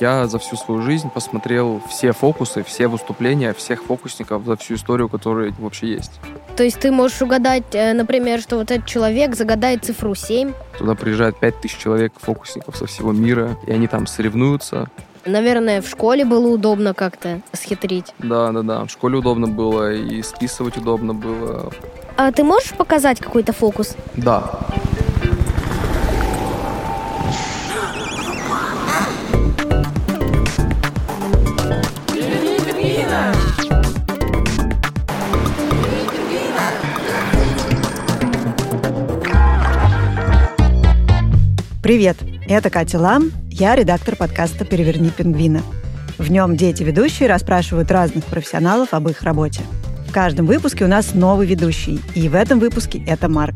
Я за всю свою жизнь посмотрел все фокусы, все выступления всех фокусников за всю историю, которая вообще есть. То есть ты можешь угадать, э, например, что вот этот человек загадает цифру 7? Туда приезжает 5000 человек, фокусников со всего мира, и они там соревнуются. Наверное, в школе было удобно как-то схитрить. Да, да, да. В школе удобно было, и списывать удобно было. А ты можешь показать какой-то фокус? Да. Привет, это Катя Лам, я редактор подкаста «Переверни пингвина». В нем дети-ведущие расспрашивают разных профессионалов об их работе. В каждом выпуске у нас новый ведущий, и в этом выпуске это Марк.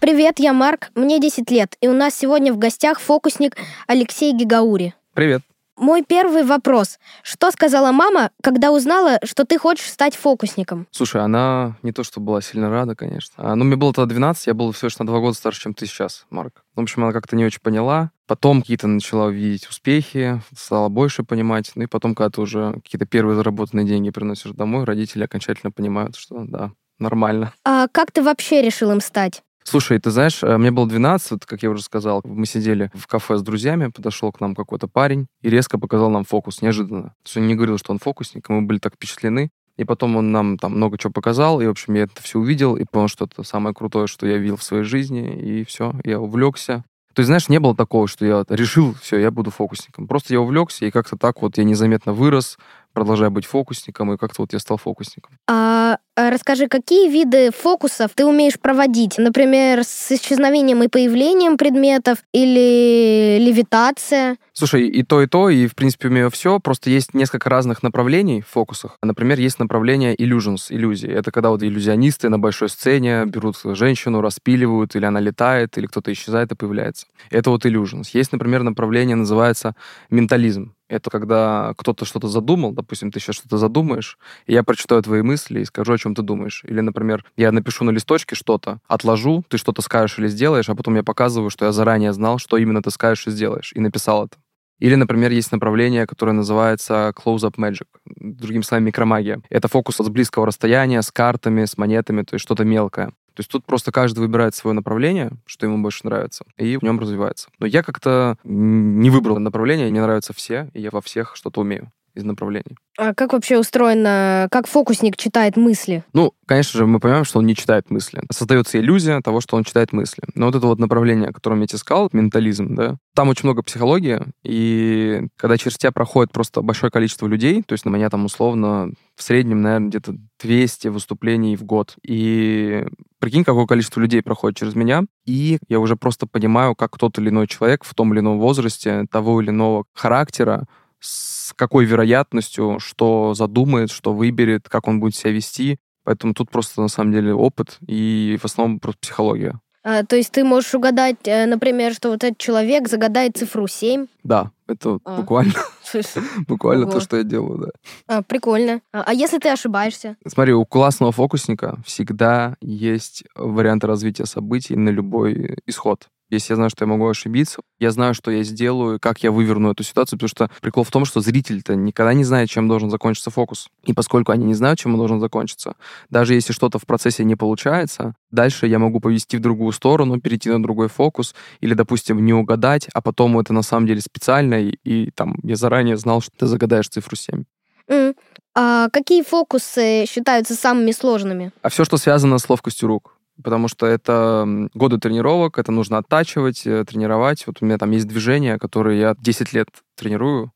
Привет, я Марк, мне 10 лет, и у нас сегодня в гостях фокусник Алексей Гигаури. Привет. Мой первый вопрос. Что сказала мама, когда узнала, что ты хочешь стать фокусником? Слушай, она не то, что была сильно рада, конечно. А, ну, мне было тогда 12, я был всего лишь на два года старше, чем ты сейчас, Марк. В общем, она как-то не очень поняла. Потом какие-то начала видеть успехи, стала больше понимать. Ну и потом, когда ты уже какие-то первые заработанные деньги приносишь домой, родители окончательно понимают, что да, нормально. А как ты вообще решил им стать? Слушай, ты знаешь, э, мне было 12, вот, как я уже сказал, мы сидели в кафе с друзьями, подошел к нам какой-то парень и резко показал нам фокус, неожиданно. То есть он не говорил, что он фокусник, и мы были так впечатлены. И потом он нам там много чего показал, и, в общем, я это все увидел и понял, что это самое крутое, что я видел в своей жизни, и все, я увлекся. То есть, знаешь, не было такого, что я решил, все, я буду фокусником. Просто я увлекся, и как-то так вот я незаметно вырос, продолжая быть фокусником, и как-то вот я стал фокусником. А, а расскажи, какие виды фокусов ты умеешь проводить? Например, с исчезновением и появлением предметов или левитация? Слушай, и то, и то, и, в принципе, умею все. Просто есть несколько разных направлений в фокусах. Например, есть направление illusions, иллюзии. Это когда вот иллюзионисты на большой сцене берут женщину, распиливают, или она летает, или кто-то исчезает и появляется. Это вот illusions. Есть, например, направление, называется ментализм. Это когда кто-то что-то задумал, допустим, ты сейчас что-то задумаешь, и я прочитаю твои мысли и скажу, о чем ты думаешь. Или, например, я напишу на листочке что-то, отложу, ты что-то скажешь или сделаешь, а потом я показываю, что я заранее знал, что именно ты скажешь и сделаешь, и написал это. Или, например, есть направление, которое называется close-up magic, другим словом, микромагия. Это фокус с близкого расстояния, с картами, с монетами, то есть что-то мелкое. То есть тут просто каждый выбирает свое направление, что ему больше нравится, и в нем развивается. Но я как-то не выбрал направление, мне нравятся все, и я во всех что-то умею из направлений. А как вообще устроено, как фокусник читает мысли? Ну, конечно же, мы понимаем, что он не читает мысли. Создается иллюзия того, что он читает мысли. Но вот это вот направление, о котором я тебе сказал, ментализм, да, там очень много психологии, и когда через тебя проходит просто большое количество людей, то есть на меня там условно в среднем, наверное, где-то 200 выступлений в год. И прикинь, какое количество людей проходит через меня, и я уже просто понимаю, как тот или иной человек в том или ином возрасте, того или иного характера, с какой вероятностью, что задумает, что выберет, как он будет себя вести. Поэтому тут просто на самом деле опыт и в основном просто психология. А, то есть ты можешь угадать, э, например, что вот этот человек загадает цифру 7? Да, это а. буквально, буквально то, что я делаю, да. А, прикольно. А, а если ты ошибаешься? Смотри, у классного фокусника всегда есть варианты развития событий на любой исход. Если я знаю, что я могу ошибиться, я знаю, что я сделаю, как я выверну эту ситуацию, потому что прикол в том, что зритель-то никогда не знает, чем должен закончиться фокус. И поскольку они не знают, чем он должен закончиться, даже если что-то в процессе не получается, дальше я могу повести в другую сторону, перейти на другой фокус, или, допустим, не угадать, а потом это на самом деле специально, и, и там я заранее знал, что ты загадаешь цифру 7. Mm. А какие фокусы считаются самыми сложными? А все, что связано с ловкостью рук потому что это годы тренировок, это нужно оттачивать, э, тренировать. Вот у меня там есть движения, которые я 10 лет тренирую,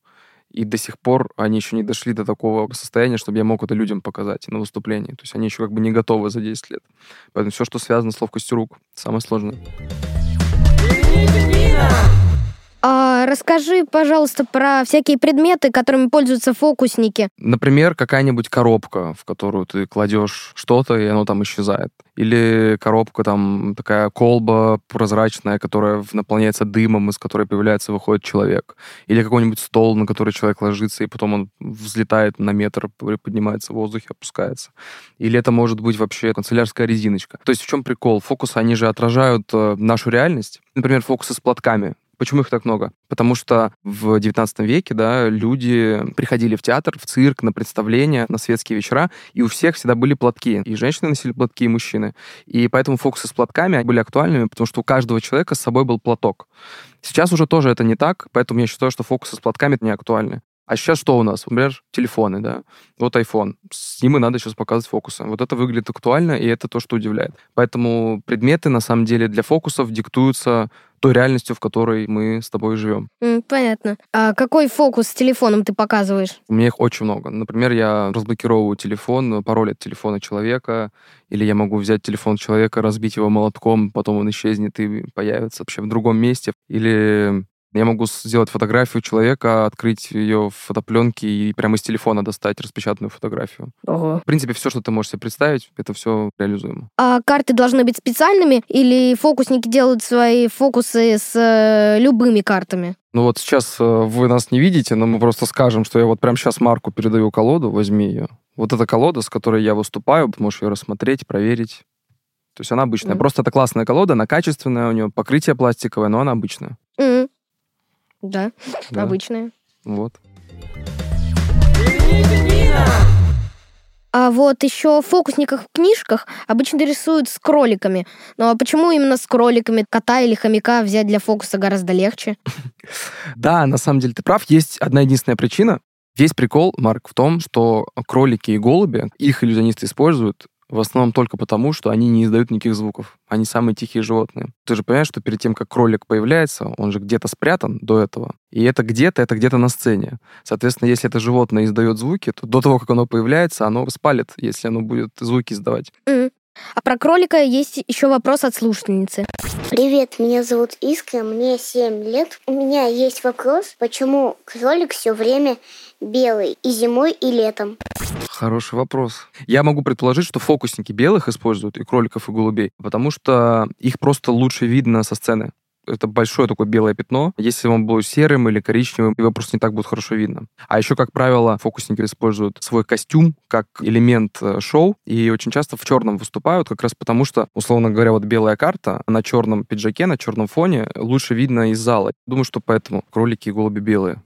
и до сих пор они еще не дошли до такого состояния, чтобы я мог это людям показать на выступлении. То есть они еще как бы не готовы за 10 лет. Поэтому все, что связано с ловкостью рук, самое сложное. А расскажи, пожалуйста, про всякие предметы, которыми пользуются фокусники. Например, какая-нибудь коробка, в которую ты кладешь что-то, и оно там исчезает. Или коробка там такая колба прозрачная, которая наполняется дымом, из которой появляется, выходит человек. Или какой-нибудь стол, на который человек ложится, и потом он взлетает на метр, поднимается в воздухе, опускается. Или это может быть вообще канцелярская резиночка. То есть в чем прикол? Фокусы, они же отражают э, нашу реальность. Например, фокусы с платками. Почему их так много? Потому что в 19 веке да, люди приходили в театр, в цирк, на представления, на светские вечера, и у всех всегда были платки. И женщины носили платки, и мужчины. И поэтому фокусы с платками были актуальными, потому что у каждого человека с собой был платок. Сейчас уже тоже это не так, поэтому я считаю, что фокусы с платками не актуальны. А сейчас что у нас? Например, телефоны, да. Вот iPhone. С ним и надо сейчас показывать фокусы. Вот это выглядит актуально, и это то, что удивляет. Поэтому предметы, на самом деле, для фокусов диктуются той реальностью, в которой мы с тобой живем. Mm, понятно. А какой фокус с телефоном ты показываешь? У меня их очень много. Например, я разблокировываю телефон, пароль от телефона человека, или я могу взять телефон человека, разбить его молотком, потом он исчезнет и появится вообще в другом месте. Или я могу сделать фотографию человека, открыть ее в фотопленке и прямо из телефона достать распечатанную фотографию. Ого. В принципе, все, что ты можешь себе представить, это все реализуемо. А карты должны быть специальными или фокусники делают свои фокусы с э, любыми картами? Ну вот сейчас э, вы нас не видите, но мы просто скажем, что я вот прямо сейчас Марку передаю колоду, возьми ее. Вот эта колода, с которой я выступаю, можешь ее рассмотреть, проверить. То есть она обычная. Mm. Просто это классная колода, она качественная, у нее покрытие пластиковое, но она обычная. Mm. Да, да. обычные. Вот. А вот еще в фокусниках в книжках обычно рисуют с кроликами. Ну а почему именно с кроликами? Кота или хомяка взять для фокуса гораздо легче. Да, на самом деле ты прав. Есть одна единственная причина. Весь прикол, Марк, в том, что кролики и голуби, их иллюзионисты используют в основном только потому, что они не издают никаких звуков. Они самые тихие животные. Ты же понимаешь, что перед тем, как кролик появляется, он же где-то спрятан до этого. И это где-то, это где-то на сцене. Соответственно, если это животное издает звуки, то до того, как оно появляется, оно спалит, если оно будет звуки издавать. Mm. А про кролика есть еще вопрос от слушательницы. Привет, меня зовут Иска, мне 7 лет. У меня есть вопрос, почему кролик все время белый и зимой, и летом? Хороший вопрос. Я могу предположить, что фокусники белых используют и кроликов, и голубей, потому что их просто лучше видно со сцены это большое такое белое пятно. Если он будет серым или коричневым, его просто не так будет хорошо видно. А еще, как правило, фокусники используют свой костюм как элемент э, шоу, и очень часто в черном выступают, как раз потому что, условно говоря, вот белая карта на черном пиджаке, на черном фоне лучше видно из зала. Думаю, что поэтому кролики и голуби белые.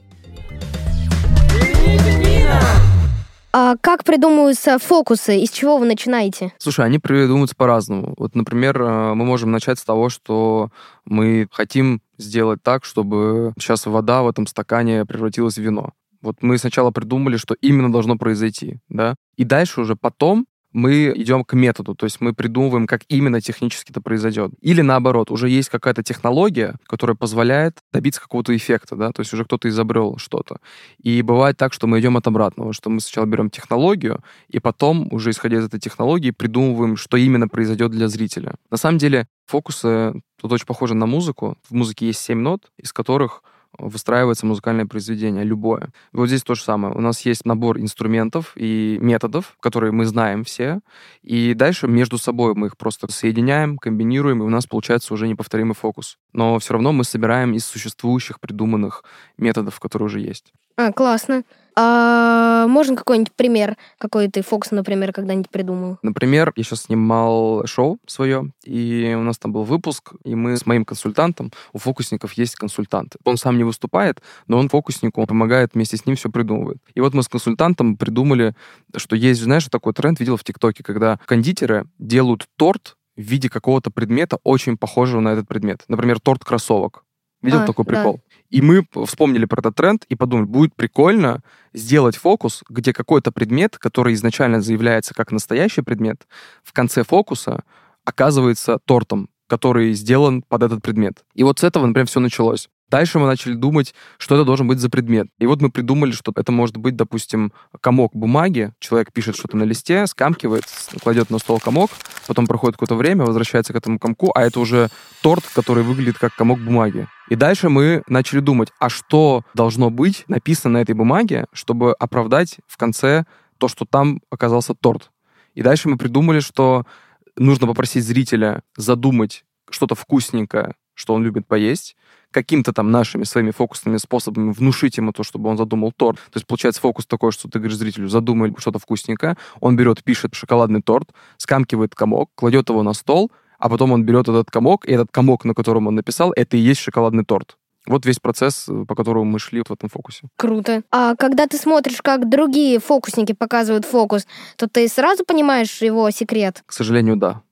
А как придумываются фокусы? Из чего вы начинаете? Слушай, они придумываются по-разному. Вот, например, э, мы можем начать с того, что мы хотим сделать так, чтобы сейчас вода в этом стакане превратилась в вино. Вот мы сначала придумали, что именно должно произойти, да, и дальше уже потом мы идем к методу, то есть мы придумываем, как именно технически это произойдет. Или наоборот, уже есть какая-то технология, которая позволяет добиться какого-то эффекта, да, то есть уже кто-то изобрел что-то. И бывает так, что мы идем от обратного, что мы сначала берем технологию, и потом, уже исходя из этой технологии, придумываем, что именно произойдет для зрителя. На самом деле, фокусы тут очень похожи на музыку. В музыке есть семь нот, из которых выстраивается музыкальное произведение, любое. Вот здесь то же самое. У нас есть набор инструментов и методов, которые мы знаем все, и дальше между собой мы их просто соединяем, комбинируем, и у нас получается уже неповторимый фокус. Но все равно мы собираем из существующих придуманных методов, которые уже есть. А, классно. А можно какой-нибудь пример, какой ты Фокс, например, когда-нибудь придумал? Например, я сейчас снимал шоу свое, и у нас там был выпуск, и мы с моим консультантом, у фокусников есть консультант. Он сам не выступает, но он фокуснику помогает, вместе с ним все придумывает. И вот мы с консультантом придумали, что есть, знаешь, такой тренд, видел в ТикТоке, когда кондитеры делают торт в виде какого-то предмета, очень похожего на этот предмет. Например, торт кроссовок. Видел а, такой прикол? Да. И мы вспомнили про этот тренд и подумали, будет прикольно сделать фокус, где какой-то предмет, который изначально заявляется как настоящий предмет, в конце фокуса оказывается тортом, который сделан под этот предмет. И вот с этого, например, все началось. Дальше мы начали думать, что это должен быть за предмет. И вот мы придумали, что это может быть, допустим, комок бумаги. Человек пишет что-то на листе, скамкивает, кладет на стол комок, потом проходит какое-то время, возвращается к этому комку, а это уже торт, который выглядит как комок бумаги. И дальше мы начали думать, а что должно быть написано на этой бумаге, чтобы оправдать в конце то, что там оказался торт. И дальше мы придумали, что нужно попросить зрителя задумать что-то вкусненькое, что он любит поесть, каким-то там нашими своими фокусными способами внушить ему то, чтобы он задумал торт. То есть получается фокус такой, что ты говоришь зрителю, задумай что-то вкусненькое, он берет, пишет шоколадный торт, скамкивает комок, кладет его на стол, а потом он берет этот комок, и этот комок, на котором он написал, это и есть шоколадный торт. Вот весь процесс, по которому мы шли в этом фокусе. Круто. А когда ты смотришь, как другие фокусники показывают фокус, то ты сразу понимаешь его секрет? К сожалению, да.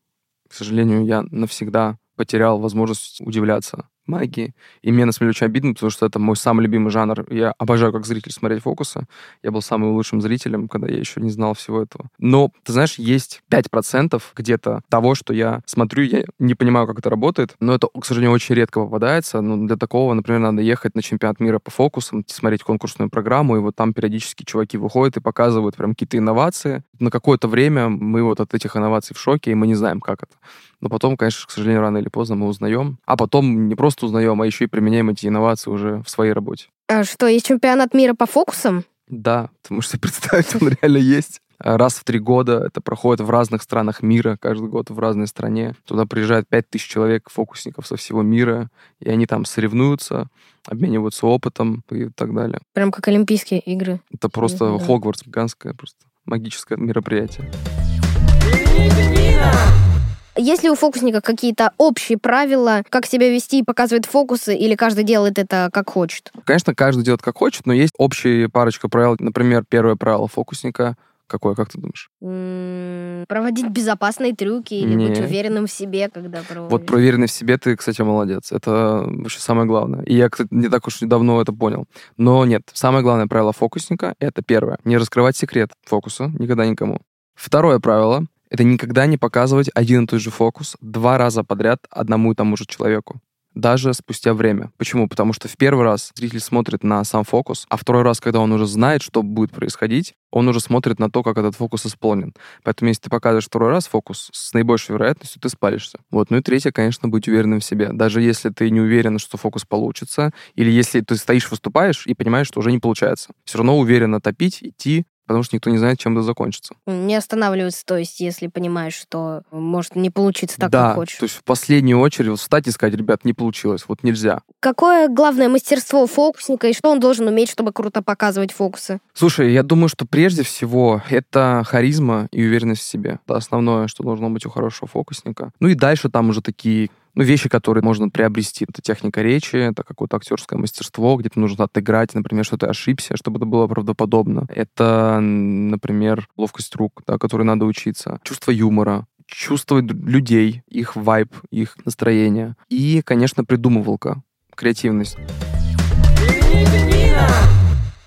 К сожалению, я навсегда потерял возможность удивляться магии. И мне, на самом деле, очень обидно, потому что это мой самый любимый жанр. Я обожаю, как зритель, смотреть фокусы. Я был самым лучшим зрителем, когда я еще не знал всего этого. Но, ты знаешь, есть 5% где-то того, что я смотрю, я не понимаю, как это работает, но это, к сожалению, очень редко попадается. Ну, для такого, например, надо ехать на чемпионат мира по фокусам, смотреть конкурсную программу, и вот там периодически чуваки выходят и показывают прям какие-то инновации. На какое-то время мы вот от этих инноваций в шоке, и мы не знаем, как это. Но потом, конечно, к сожалению, рано или поздно мы узнаем. А потом не просто узнаем, а еще и применяем эти инновации уже в своей работе. А что, есть чемпионат мира по фокусам? Да, можешь себе представить, он реально есть. Раз в три года это проходит в разных странах мира, каждый год в разной стране. Туда пять тысяч человек, фокусников со всего мира, и они там соревнуются, обмениваются опытом и так далее. Прям как Олимпийские игры. Это просто да. Хогвартс, гигантское, просто магическое мероприятие. Есть ли у фокусника какие-то общие правила, как себя вести и показывать фокусы, или каждый делает это как хочет? Конечно, каждый делает как хочет, но есть общие парочка правил. Например, первое правило фокусника Какое, как ты думаешь? проводить безопасные трюки или Не. быть уверенным в себе, когда проводишь. Вот про уверенность в себе ты, кстати, молодец. Это вообще самое главное. И я, кстати, не так уж давно это понял. Но нет, самое главное правило фокусника — это первое. Не раскрывать секрет фокуса никогда никому. Второе правило это никогда не показывать один и тот же фокус два раза подряд одному и тому же человеку даже спустя время. Почему? Потому что в первый раз зритель смотрит на сам фокус, а второй раз, когда он уже знает, что будет происходить, он уже смотрит на то, как этот фокус исполнен. Поэтому если ты показываешь второй раз фокус, с наибольшей вероятностью ты спалишься. Вот. Ну и третье, конечно, быть уверенным в себе. Даже если ты не уверен, что фокус получится, или если ты стоишь, выступаешь и понимаешь, что уже не получается. Все равно уверенно топить, идти, потому что никто не знает, чем это закончится. Не останавливаться, то есть, если понимаешь, что может не получиться так, да, как хочешь. то есть в последнюю очередь встать и сказать, ребят, не получилось, вот нельзя. Какое главное мастерство фокусника и что он должен уметь, чтобы круто показывать фокусы? Слушай, я думаю, что прежде всего это харизма и уверенность в себе. Это основное, что должно быть у хорошего фокусника. Ну и дальше там уже такие ну, вещи, которые можно приобрести. Это техника речи, это какое-то актерское мастерство, где-то нужно отыграть, например, что ты ошибся, чтобы это было правдоподобно. Это, например, ловкость рук, да, которой надо учиться. Чувство юмора, чувствовать людей, их вайб, их настроение. И, конечно, придумывалка, креативность.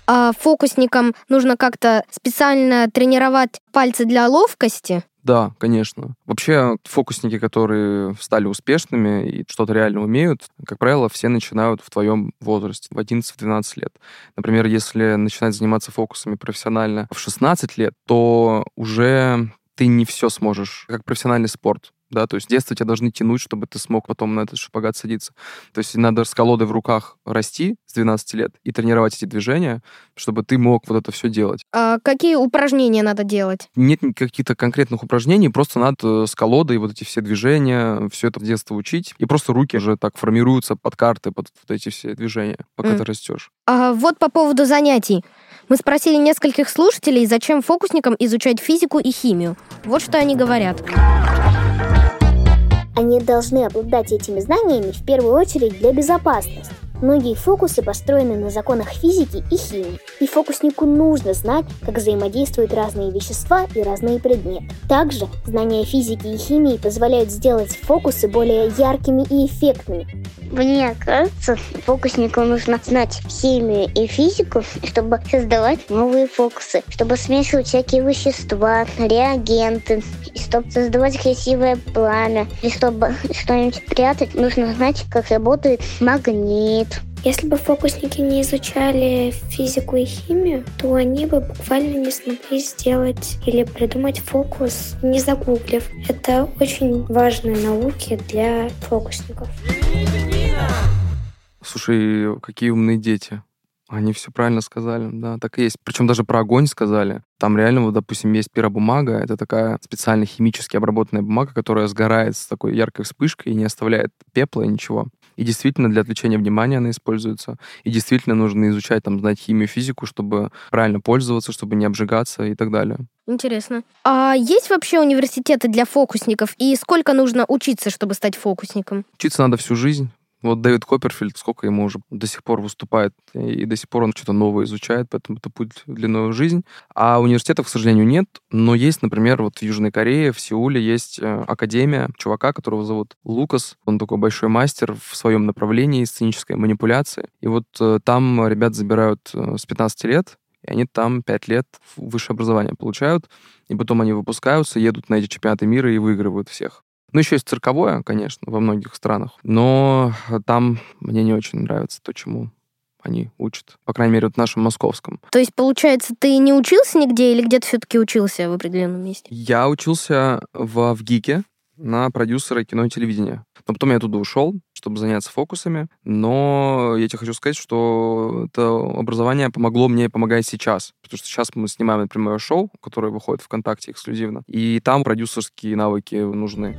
А фокусникам нужно как-то специально тренировать пальцы для ловкости? Да, конечно. Вообще, фокусники, которые стали успешными и что-то реально умеют, как правило, все начинают в твоем возрасте, в 11-12 лет. Например, если начинать заниматься фокусами профессионально в 16 лет, то уже ты не все сможешь, как профессиональный спорт да, то есть с детства тебя должны тянуть, чтобы ты смог потом на этот шпагат садиться. То есть надо с колодой в руках расти с 12 лет и тренировать эти движения, чтобы ты мог вот это все делать. А какие упражнения надо делать? Нет каких-то конкретных упражнений, просто надо с колодой вот эти все движения, все это в детстве учить, и просто руки уже так формируются под карты, под вот эти все движения, пока mm. ты растешь. А вот по поводу занятий. Мы спросили нескольких слушателей, зачем фокусникам изучать физику и химию. Вот что они говорят. Они должны обладать этими знаниями в первую очередь для безопасности. Многие фокусы построены на законах физики и химии, и фокуснику нужно знать, как взаимодействуют разные вещества и разные предметы. Также знания физики и химии позволяют сделать фокусы более яркими и эффектными. Мне кажется, фокуснику нужно знать химию и физику, чтобы создавать новые фокусы, чтобы смешивать всякие вещества, реагенты, и чтобы создавать красивое пламя, и чтобы что-нибудь прятать, нужно знать, как работает магнит, если бы фокусники не изучали физику и химию, то они бы буквально не смогли сделать или придумать фокус, не загуглив. Это очень важные науки для фокусников. Слушай, какие умные дети. Они все правильно сказали, да, так и есть. Причем даже про огонь сказали. Там реально, вот, допустим, есть пиробумага. Это такая специально химически обработанная бумага, которая сгорает с такой яркой вспышкой и не оставляет пепла и ничего. И действительно для отвлечения внимания она используется. И действительно нужно изучать, там, знать химию, физику, чтобы правильно пользоваться, чтобы не обжигаться и так далее. Интересно. А есть вообще университеты для фокусников? И сколько нужно учиться, чтобы стать фокусником? Учиться надо всю жизнь. Вот Дэвид Копперфильд, сколько ему уже до сих пор выступает, и до сих пор он что-то новое изучает, поэтому это путь длиной в жизнь. А университетов, к сожалению, нет, но есть, например, вот в Южной Корее, в Сеуле есть э, академия чувака, которого зовут Лукас. Он такой большой мастер в своем направлении сценической манипуляции. И вот э, там ребят забирают э, с 15 лет, и они там 5 лет высшее образование получают, и потом они выпускаются, едут на эти чемпионаты мира и выигрывают всех. Ну, еще есть цирковое, конечно, во многих странах, но там мне не очень нравится то, чему они учат. По крайней мере, вот в нашем московском. То есть, получается, ты не учился нигде или где-то все-таки учился в определенном месте? Я учился в, в ГИКе на продюсера кино и телевидения. Но потом я оттуда ушел, чтобы заняться фокусами. Но я тебе хочу сказать, что это образование помогло мне и помогает сейчас. Потому что сейчас мы снимаем, например, шоу, которое выходит ВКонтакте эксклюзивно. И там продюсерские навыки нужны.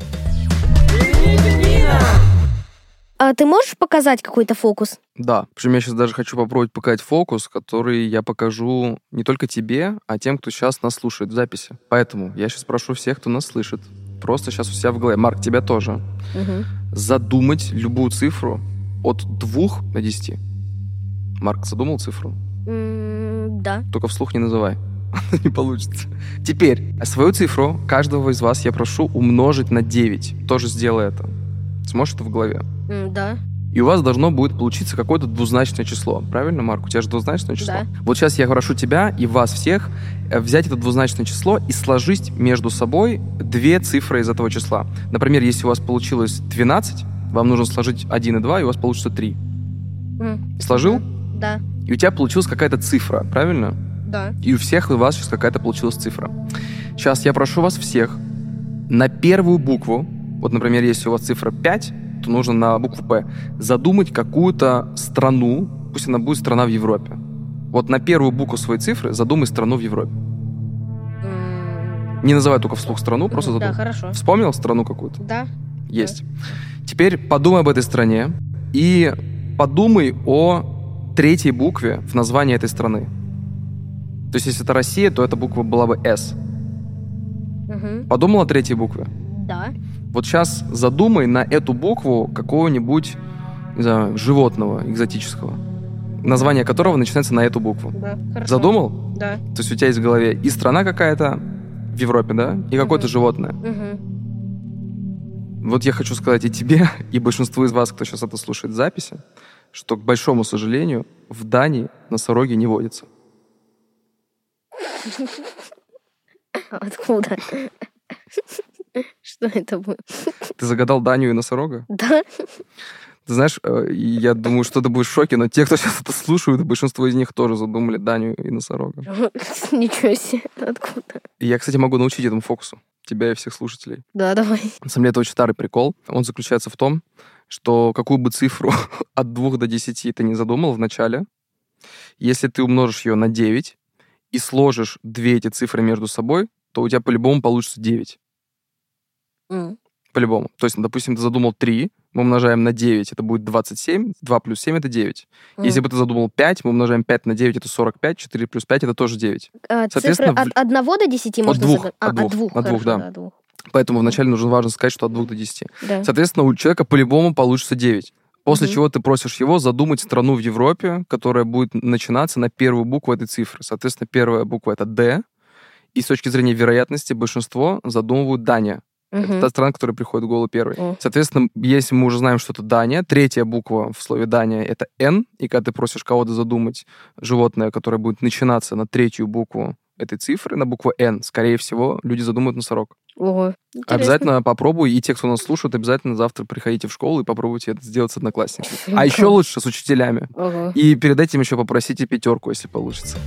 А ты можешь показать какой-то фокус? Да, причем я сейчас даже хочу попробовать показать фокус, который я покажу не только тебе, а тем, кто сейчас нас слушает в записи. Поэтому я сейчас прошу всех, кто нас слышит, просто сейчас у себя в голове, Марк, тебя тоже, Угу. задумать любую цифру от 2 до 10. Марк, задумал цифру? да. Только вслух не называй. не получится. Теперь, свою цифру каждого из вас я прошу умножить на 9. Тоже сделай это. Сможешь это в голове? Да. И у вас должно будет получиться какое-то двузначное число. Правильно, Марк? У тебя же двузначное число. Да. Вот сейчас я прошу тебя и вас всех э, взять это двузначное число и сложить между собой две цифры из этого числа. Например, если у вас получилось 12, вам нужно сложить 1 и 2, и у вас получится 3. М, Сложил? Да. И у тебя получилась какая-то цифра, правильно? Да. И у всех у вас сейчас какая-то получилась цифра. Сейчас я прошу вас всех на первую букву, вот, например, если у вас цифра 5, то нужно на букву «П» задумать какую-то страну, пусть она будет страна в Европе. Вот на первую букву своей цифры задумай страну в Европе. Не называй только вслух страну, просто Да, задумай. хорошо. Вспомнил страну какую-то? Да. Есть. Теперь подумай об этой стране и подумай о третьей букве в названии этой страны. То есть, если это Россия, то эта буква была бы «С». Мгм. Подумал о третьей букве? Да. Вот сейчас задумай на эту букву какого-нибудь, не знаю, животного экзотического, название которого начинается на эту букву. Да. Хорошо. Задумал? Да. То есть у тебя есть в голове и страна какая-то в Европе, да, и какое-то Мгм. животное. Мгм. Вот я хочу сказать и тебе, и большинству из вас, кто сейчас это слушает в записи, что, к большому сожалению, в Дании носороги не водятся. Откуда? Что это будет? Ты загадал Данию и носорога? Да. Ты знаешь, э, я думаю, что ты будешь в шоке, но те, кто сейчас это слушают, большинство из них тоже задумали Данию и носорога. Ничего себе. Откуда? Я, кстати, могу научить этому фокусу. Тебя и всех слушателей. Да, давай. На самом деле, это очень старый прикол. Он заключается в том, что какую бы цифру от 2 до 10 ты не задумал в начале, если ты умножишь ее на 9 и сложишь две эти цифры между собой, то у тебя по-любому получится 9. М. По-любому. То есть, допустим, ты задумал 3, мы умножаем на 9, это будет 27, 2 плюс 7 это 9. Если М. бы ты задумал 5, мы умножаем 5 на 9, это 45, 4 плюс 5 это тоже 9. А, Соответственно, Цифры от одного до десяти можно двух, загадать? от А, двух, от двух, от двух, хорошо, да. от. Поэтому вначале нужно важно сказать, что от 2 до 10. Да. Соответственно, у человека по-любому получится 9. После Мгм. чего ты просишь его задумать страну в Европе, которая будет начинаться на первую букву этой цифры. Соответственно, первая буква это D. И с точки зрения вероятности большинство задумывают Дания. Это Мгм. та страна, которая приходит в голову первой. О. Соответственно, если мы уже знаем, что это Дания, третья буква в слове Дания это N, и когда ты просишь кого-то задумать животное, которое будет начинаться на третью букву этой цифры, на букву N, скорее всего, люди задумают носорог. Ого. Интересно. Обязательно попробуй, и те, кто нас слушает, обязательно завтра приходите в школу и попробуйте это сделать с одноклассниками. А еще лучше с учителями. Ого. И перед этим еще попросите пятерку, если получится.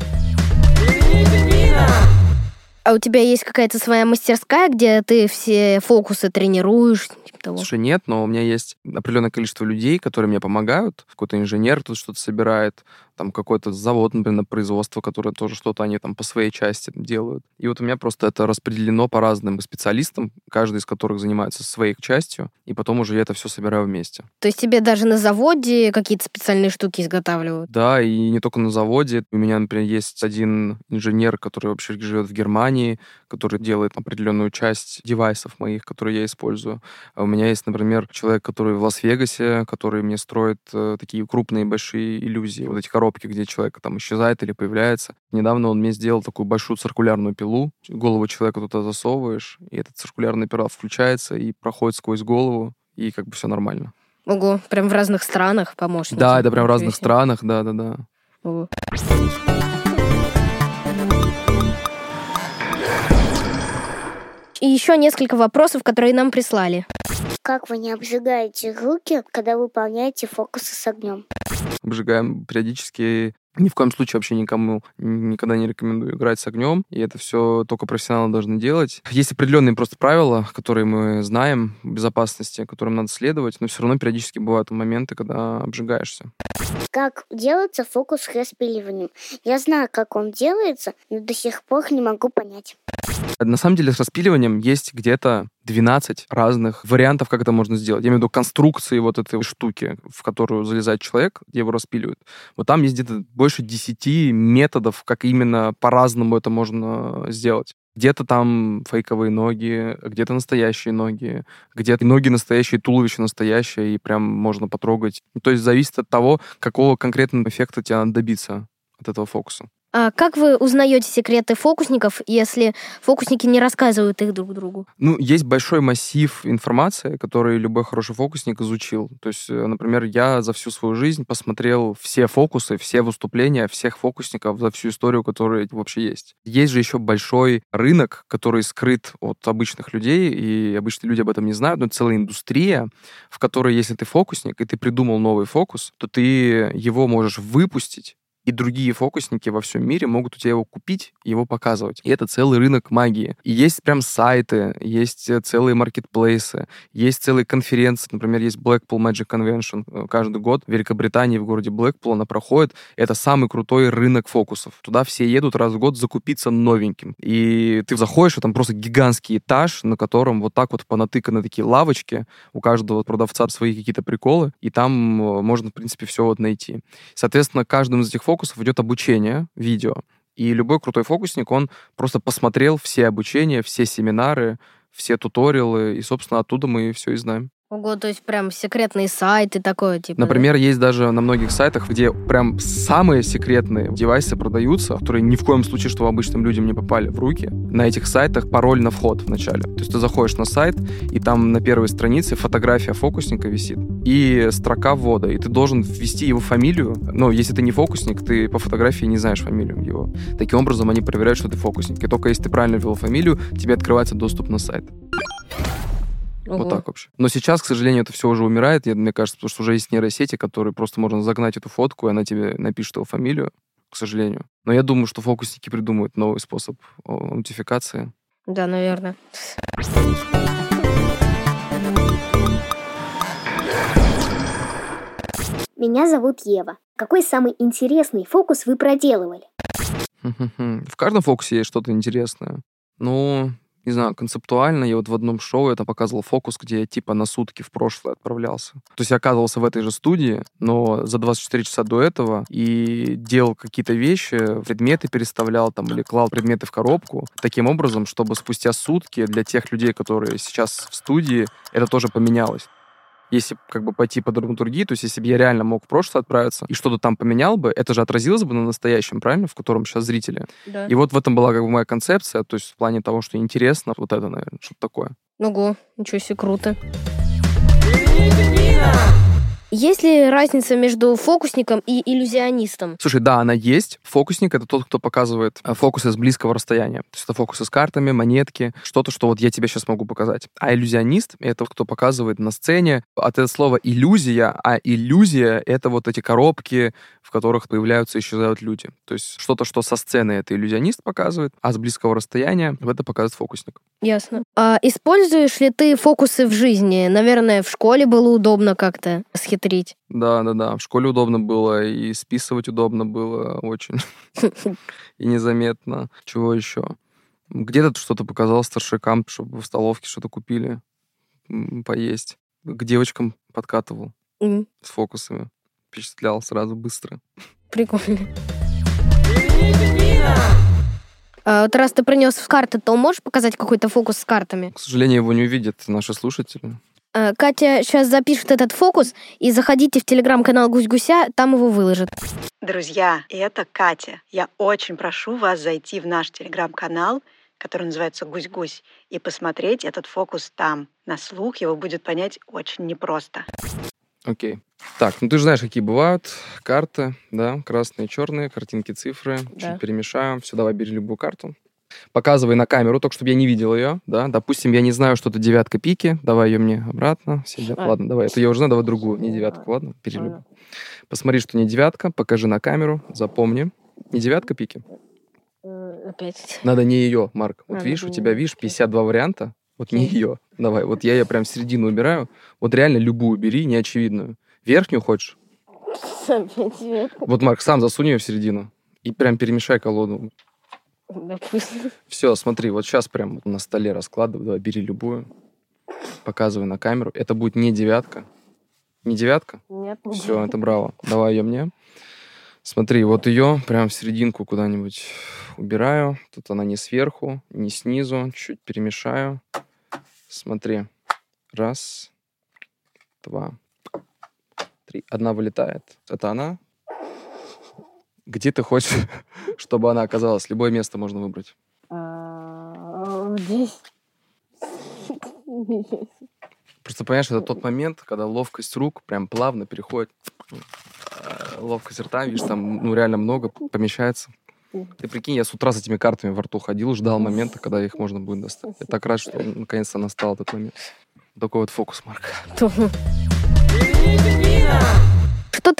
А у тебя есть какая-то своя мастерская, где ты все фокусы тренируешь, того? Слушай, нет, но у меня есть определенное количество людей, которые мне помогают. Какой-то инженер тут что-то собирает, там какой-то завод, например, на производство, которое тоже что-то они там по своей части делают. И вот у меня просто это распределено по разным специалистам, каждый из которых занимается своей частью, и потом уже я это все собираю вместе. То есть тебе даже на заводе какие-то специальные штуки изготавливают? Да, и не только на заводе. У меня, например, есть один инженер, который вообще живет в Германии, который делает определенную часть девайсов моих, которые я использую. У меня есть, например, человек, который в Лас-Вегасе, который мне строит э, такие крупные большие иллюзии, вот эти коробки, где человек там исчезает или появляется. Недавно он мне сделал такую большую циркулярную пилу. Голову человека туда засовываешь, и этот циркулярный пила включается и проходит сквозь голову, и как бы все нормально. Ого, прям в разных странах помощники. Да, это прям в разных странах, да-да-да. Ого. И еще несколько вопросов, которые нам прислали. Как вы не обжигаете руки, когда выполняете фокусы с огнем? Обжигаем периодически. Ни в коем случае вообще никому никогда не рекомендую играть с огнем, и это все только профессионалы должны делать. Есть определенные просто правила, которые мы знаем, безопасности, которым надо следовать, но все равно периодически бывают моменты, когда обжигаешься. Как делается фокус с распиливанием? Я знаю, как он делается, но до сих пор не могу понять. На самом деле с распиливанием есть где-то 12 разных вариантов, как это можно сделать. Я имею в виду конструкции вот этой штуки, в которую залезает человек, где его распиливают. Вот там есть где-то больше 10 методов, как именно по-разному это можно сделать. Где-то там фейковые ноги, где-то настоящие ноги, где-то ноги настоящие, туловище настоящее, и прям можно потрогать. То есть зависит от того, какого конкретного эффекта тебе надо добиться от этого фокуса. А как вы узнаете секреты фокусников, если фокусники не рассказывают их друг другу? Ну, есть большой массив информации, который любой хороший фокусник изучил. То есть, э, например, я за всю свою жизнь посмотрел все фокусы, все выступления всех фокусников за всю историю, которая вообще есть. Есть же еще большой рынок, который скрыт от обычных людей, и обычные люди об этом не знают, но это целая индустрия, в которой, если ты фокусник, и ты придумал новый фокус, то ты его можешь выпустить и другие фокусники во всем мире могут у тебя его купить его показывать. И это целый рынок магии. И есть прям сайты, есть э, целые маркетплейсы, есть целые конференции. Например, есть Blackpool Magic Convention. Э, каждый год в Великобритании, в городе Блэкпул она проходит. Это самый крутой рынок фокусов. Туда все едут раз в год закупиться новеньким. И ты заходишь, и там просто гигантский этаж, на котором вот так вот понатыканы такие лавочки. У каждого продавца свои какие-то приколы. И там э, можно, в принципе, все вот найти. Соответственно, каждым из этих фокусов идет обучение, видео. И любой крутой фокусник, он просто посмотрел все обучения, все семинары, все туториалы, и, собственно, оттуда мы все и знаем. Ого, то есть прям секретные сайты такое, типа. Например, есть даже на многих сайтах, где прям самые секретные девайсы продаются, которые ни в коем случае, что обычным людям не попали в руки. На этих сайтах пароль на вход вначале. То есть ты заходишь на сайт, и там на первой странице фотография фокусника висит и строка ввода, и ты должен ввести его фамилию. Но если ты не фокусник, ты по фотографии не знаешь фамилию его. Таким образом, они проверяют, что ты фокусник. И только если ты правильно ввел фамилию, тебе открывается доступ на сайт. Ого. Вот так вообще. Но сейчас, к сожалению, это все уже умирает, я, мне кажется, потому что уже есть нейросети, которые просто можно загнать эту фотку, и она тебе напишет его фамилию, к сожалению. Но я думаю, что фокусники придумают новый способ аутентификации. Да, наверное. Меня зовут Ева. Какой самый интересный фокус вы проделывали? В каждом фокусе есть что-то интересное. Ну, не знаю, концептуально, я вот в одном шоу это показывал фокус, где я типа на сутки в прошлое отправлялся. То есть я оказывался в этой же студии, но за 24 часа до этого и делал какие-то вещи, предметы переставлял там или клал предметы в коробку, таким образом, чтобы спустя сутки для тех людей, которые сейчас в студии, это тоже поменялось если как бы пойти по драматургии, то есть если бы я реально мог в прошлое отправиться и что-то там поменял бы, это же отразилось бы на настоящем, правильно, в котором сейчас зрители. Да. И вот в этом была как бы моя концепция, то есть в плане того, что интересно, вот это, наверное, что-то такое. Ого, ничего себе, круто. Есть ли разница между фокусником и иллюзионистом? Слушай, да, она есть. Фокусник — это тот, кто показывает э, фокусы с близкого расстояния. То есть это фокусы с картами, монетки, что-то, что вот я тебе сейчас могу показать. А иллюзионист — это кто показывает на сцене. От этого слова «иллюзия», а иллюзия — это вот эти коробки, в которых появляются и исчезают люди. То есть что-то, что со сцены это иллюзионист показывает, а с близкого расстояния это показывает фокусник. Ясно. А используешь ли ты фокусы в жизни? Наверное, в школе было удобно как-то схитрить. Да, да, да. В школе удобно было, и списывать удобно было очень. И незаметно. Чего еще? Где-то что-то показал старшакам, чтобы в столовке что-то купили поесть. К девочкам подкатывал с фокусами. Впечатлял сразу быстро. Прикольно. А, вот раз ты принес карты, то можешь показать какой-то фокус с картами? К сожалению, его не увидят наши слушатели. А, Катя сейчас запишет этот фокус, и заходите в телеграм-канал Гусь-Гуся, там его выложат. Друзья, это Катя. Я очень прошу вас зайти в наш телеграм-канал, который называется «Гусь-Гусь», и посмотреть этот фокус там. На слух его будет понять очень непросто. Окей. Так, ну ты же знаешь, какие бывают карты, да, красные, черные, картинки, цифры. Да. Чуть перемешаем. Все, давай бери любую карту. Показывай на камеру, только чтобы я не видел ее, да. Допустим, я не знаю, что это девятка пики. Давай ее мне обратно. Сидят. А. Ладно, давай. Это я уже знаю, давай другую. Не девятку, ладно? Бери любую. Посмотри, что не девятка, покажи на камеру, запомни. Не девятка пики. Опять. Надо не ее, Марк. Вот А, видишь, у тебя, видишь, 52 варианта. Вот не ее. Давай, вот я ее прям в середину убираю. Вот реально любую бери, неочевидную. Верхнюю хочешь? Вот, Марк, сам засунь ее в середину. И прям перемешай колоду. Допустим. Все, смотри, вот сейчас прям на столе раскладывай. Давай, бери любую. Показывай на камеру. Это будет не девятка. Не девятка? Нет, не Все, это браво. Давай ее мне. Смотри, вот ее прям в серединку куда-нибудь убираю. Тут она не сверху, не снизу. Чуть перемешаю. Смотри. Раз, два, три. Одна вылетает. Это она. Где ты хочешь, чтобы она оказалась? Любое место можно выбрать. А, Здесь. Просто понимаешь, это тот момент, когда ловкость рук прям плавно переходит. э, Ловкость рта, видишь, там ну, реально много помещается. Ты прикинь, я с утра с этими картами во рту ходил, ждал момента, когда их можно будет достать. Я так рад, что наконец-то настал этот момент. Такой вот фокус, Марк. Что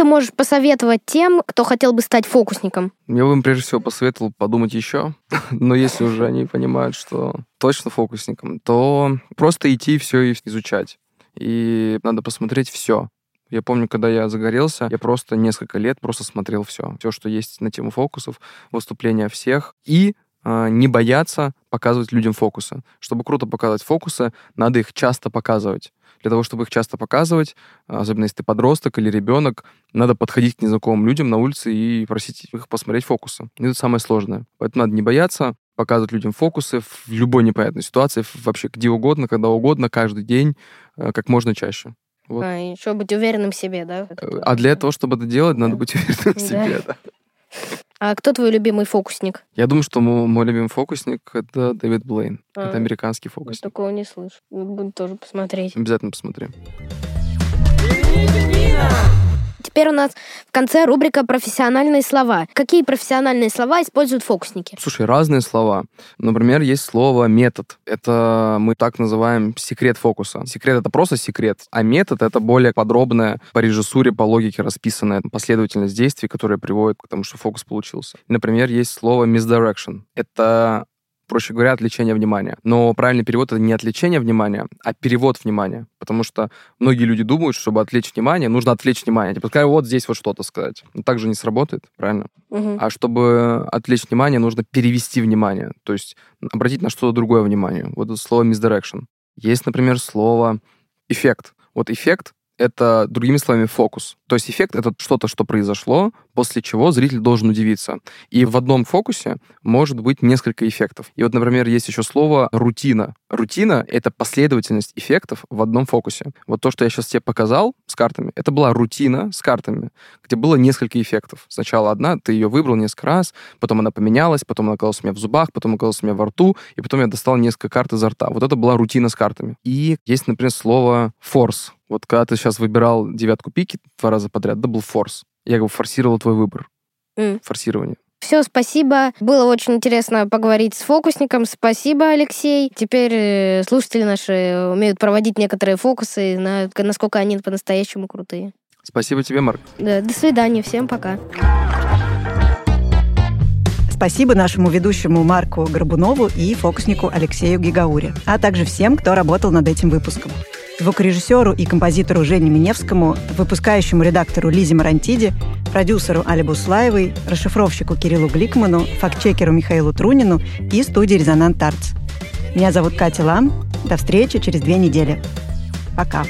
ты можешь посоветовать тем, кто хотел бы стать фокусником? Я бы им прежде всего посоветовал подумать еще. Но если уже они понимают, что точно фокусником, то просто идти все и изучать. И надо посмотреть все. Я помню, когда я загорелся, я просто несколько лет просто смотрел все. Все, что есть на тему фокусов, выступления всех. И э, не бояться показывать людям фокусы. Чтобы круто показывать фокусы, надо их часто показывать. Для того, чтобы их часто показывать, особенно если ты подросток или ребенок, надо подходить к незнакомым людям на улице и просить их посмотреть фокусы. И это самое сложное. Поэтому надо не бояться показывать людям фокусы в любой непонятной ситуации, вообще где угодно, когда угодно, каждый день, э, как можно чаще. Вот. А, еще быть уверенным в себе, да? А для этого, чтобы это делать, надо быть уверенным в себе. да. А кто твой любимый фокусник? Я думаю, что мой, мой любимый фокусник — это Дэвид Блейн. А. Это американский фокусник. такого не слышу. Буду тоже посмотреть. Обязательно посмотри. Теперь у нас в конце рубрика «Профессиональные слова». Какие профессиональные слова используют фокусники? Слушай, разные слова. Например, есть слово метод. Это мы так называем секрет фокуса. Секрет это просто секрет, а метод это более подробная по режиссуре, по логике расписанная последовательность действий, которая приводит к тому, что фокус получился. Например, есть слово misdirection. Это проще говоря, отвлечение внимания. Но правильный перевод — это не отвлечение внимания, а перевод внимания. Потому что многие люди думают, чтобы отвлечь внимание, нужно отвлечь внимание. Типа, сказать, вот здесь вот что-то сказать. Но так же не сработает, правильно? Мгм. А чтобы отвлечь внимание, нужно перевести внимание, то есть обратить на что-то другое внимание. Вот это слово misdirection. Есть, например, слово эффект. Вот эффект — это, другими словами, фокус. То есть эффект — это что-то, что произошло, после чего зритель должен удивиться. И в одном фокусе может быть несколько эффектов. И вот, например, есть еще слово «рутина». Рутина — это последовательность эффектов в одном фокусе. Вот то, что я сейчас тебе показал с картами, это была рутина с картами, где было несколько эффектов. Сначала одна, ты ее выбрал несколько раз, потом она поменялась, потом она оказалась у меня в зубах, потом оказалась у меня во рту, и потом я достал несколько карт изо рта. Вот это была рутина с картами. И есть, например, слово «форс». Вот когда ты сейчас выбирал девятку пики два раза подряд, это был форс. Я как бы форсировал твой выбор. М. Форсирование. Все, спасибо. Было очень интересно поговорить с фокусником. Спасибо, Алексей. Теперь э, слушатели наши умеют проводить некоторые фокусы, и знают, насколько они по-настоящему крутые. Спасибо тебе, Марк. Да, до свидания, всем пока. Спасибо нашему ведущему Марку Горбунову и фокуснику Алексею Гигауре, а также всем, кто работал над этим выпуском. Звукорежиссеру и композитору Жене Миневскому, выпускающему редактору Лизе Марантиди, продюсеру Али Буслаевой, расшифровщику Кириллу Гликману, фактчекеру Михаилу Трунину и студии «Резонант Артс». Меня зовут Катя Лам. До встречи через две недели. Пока.